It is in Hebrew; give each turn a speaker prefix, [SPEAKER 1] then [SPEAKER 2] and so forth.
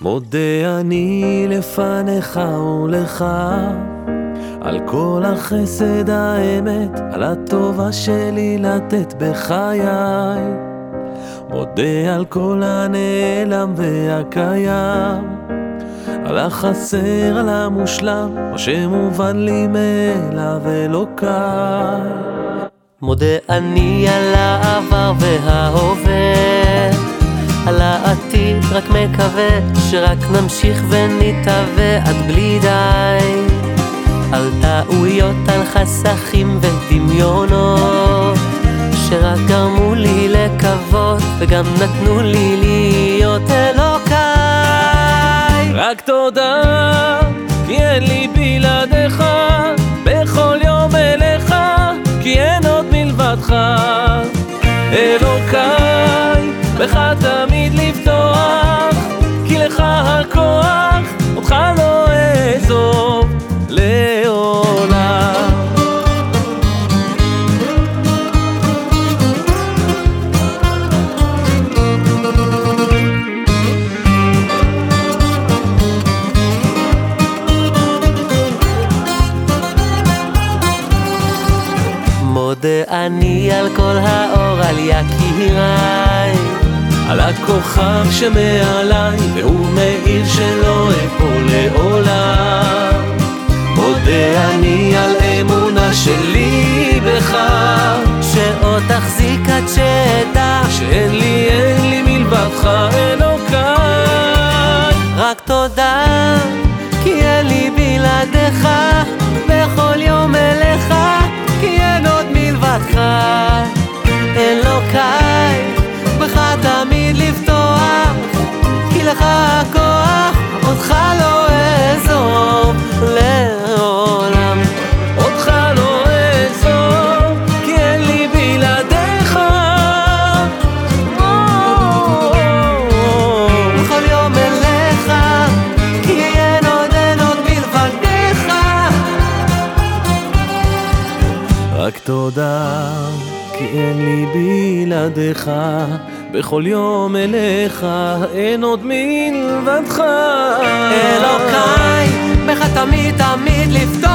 [SPEAKER 1] מודה אני לפניך ולך על כל החסד האמת, על הטובה שלי לתת בחיי. מודה על כל הנעלם והקיים, על החסר, על המושלם, מה שמובן לי מאליו אלוקיי.
[SPEAKER 2] מודה אני על העבר וההווה, על העתיד רק מקווה שרק נמשיך ונתהווה עד בלי די. על טעויות, על חסכים ודמיונות שרק גרמו לי לקוות וגם נתנו לי
[SPEAKER 1] רק תודה, כי אין לי בלעדיך בכל יום אליך, כי אין עוד מלבדך. אלוקיי, בך תמיד לפתוח
[SPEAKER 2] מודה אני על כל האור על יקיריי.
[SPEAKER 1] על הכוכב שמעליי והוא מאיר שלא אפול לעולם. מודה אני על אמונה שלי בך.
[SPEAKER 2] שעוד תחזיק עד שאדע
[SPEAKER 1] שאין לי, אין לי מלבדך אלוקיי
[SPEAKER 2] רק תודה תודה, כי אין לי בלעדיך, בכל יום אליך, אין עוד מלבדך. אלוקיי, בך תמיד
[SPEAKER 1] תמיד לפתור